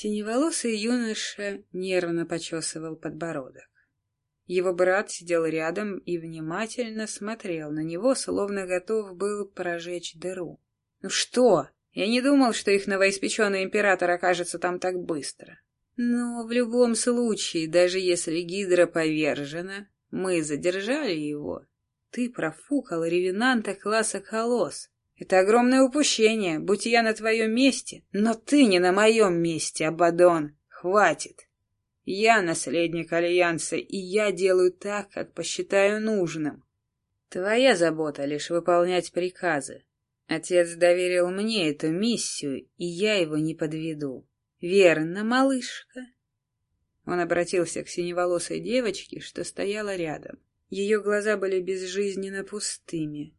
Синеволосый юноша нервно почесывал подбородок. Его брат сидел рядом и внимательно смотрел на него, словно готов был прожечь дыру. «Ну что? Я не думал, что их новоиспеченный император окажется там так быстро. Но в любом случае, даже если Гидра повержена, мы задержали его. Ты профукал ревенанта класса колосс. Это огромное упущение, будь я на твоем месте. Но ты не на моем месте, Абадон. Хватит. Я наследник Альянса, и я делаю так, как посчитаю нужным. Твоя забота лишь выполнять приказы. Отец доверил мне эту миссию, и я его не подведу. Верно, малышка? Он обратился к синеволосой девочке, что стояла рядом. Ее глаза были безжизненно пустыми.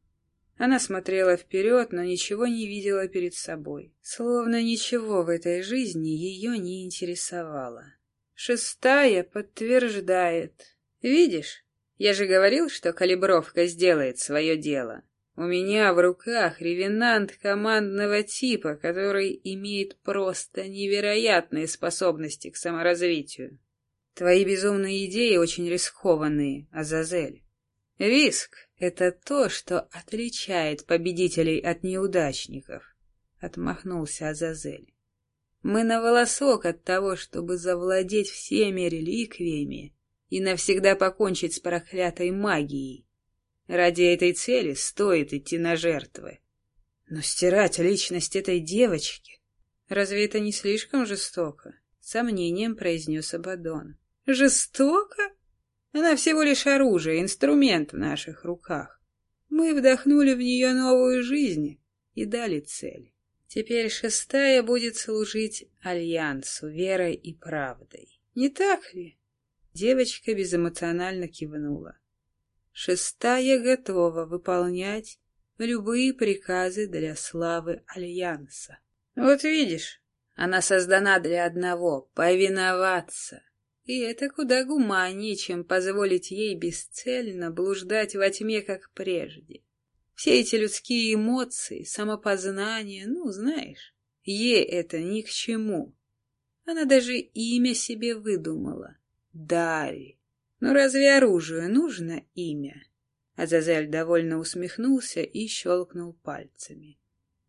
Она смотрела вперед, но ничего не видела перед собой. Словно ничего в этой жизни ее не интересовало. Шестая подтверждает. Видишь, я же говорил, что калибровка сделает свое дело. У меня в руках ревенант командного типа, который имеет просто невероятные способности к саморазвитию. Твои безумные идеи очень рискованные, Азазель. Риск — это то, что отличает победителей от неудачников, — отмахнулся Азазель. Мы на волосок от того, чтобы завладеть всеми реликвиями и навсегда покончить с проклятой магией. Ради этой цели стоит идти на жертвы. Но стирать личность этой девочки... Разве это не слишком жестоко? Сомнением произнес Абадон. Жестоко? Она всего лишь оружие, инструмент в наших руках. Мы вдохнули в нее новую жизнь и дали цель. Теперь шестая будет служить Альянсу верой и правдой. Не так ли? Девочка безэмоционально кивнула. Шестая готова выполнять любые приказы для славы Альянса. Вот видишь, она создана для одного — повиноваться. И это куда гуманнее, чем позволить ей бесцельно блуждать во тьме, как прежде. Все эти людские эмоции, самопознание, ну, знаешь, ей это ни к чему. Она даже имя себе выдумала. Дари. Ну разве оружию нужно имя? Азазель довольно усмехнулся и щелкнул пальцами.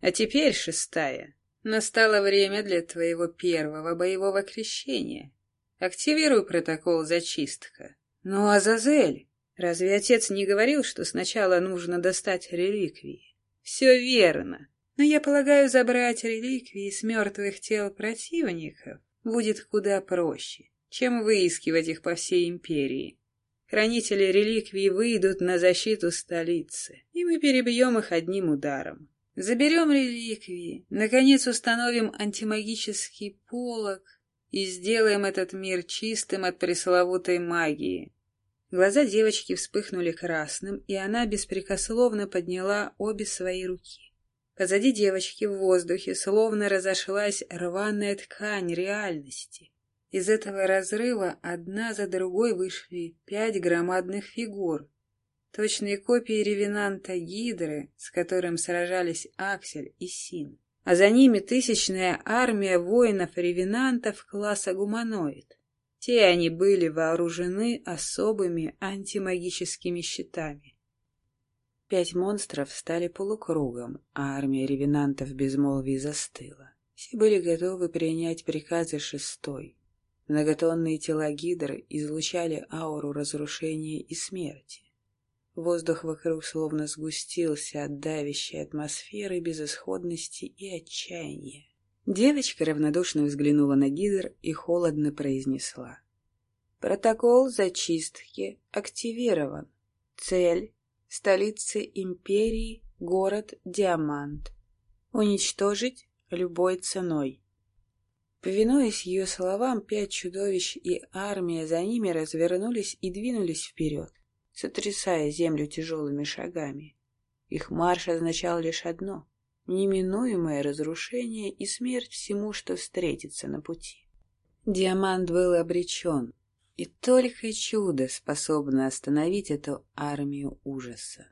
А теперь, шестая, настало время для твоего первого боевого крещения. Активируй протокол зачистка. Ну, Азазель, Разве отец не говорил, что сначала нужно достать реликвии? Все верно. Но я полагаю, забрать реликвии с мертвых тел противников будет куда проще, чем выискивать их по всей империи. Хранители реликвий выйдут на защиту столицы, и мы перебьем их одним ударом. Заберем реликвии, наконец установим антимагический полог и сделаем этот мир чистым от пресловутой магии. Глаза девочки вспыхнули красным, и она беспрекословно подняла обе свои руки. Позади девочки в воздухе словно разошлась рваная ткань реальности. Из этого разрыва одна за другой вышли пять громадных фигур. Точные копии ревенанта Гидры, с которым сражались Аксель и Син. А за ними тысячная армия воинов-ревенантов класса гуманоид. Те они были вооружены особыми антимагическими щитами. Пять монстров стали полукругом, а армия ревенантов безмолвии застыла. Все были готовы принять приказы шестой. Многотонные тела гидр излучали ауру разрушения и смерти. Воздух вокруг словно сгустился от давящей атмосферы безысходности и отчаяния. Девочка равнодушно взглянула на Гидр и холодно произнесла. Протокол зачистки активирован. Цель — столица империи, город Диамант. Уничтожить любой ценой. Повинуясь ее словам, пять чудовищ и армия за ними развернулись и двинулись вперед, сотрясая землю тяжелыми шагами. Их марш означал лишь одно неминуемое разрушение и смерть всему, что встретится на пути. Диамант был обречен, и только чудо способно остановить эту армию ужаса.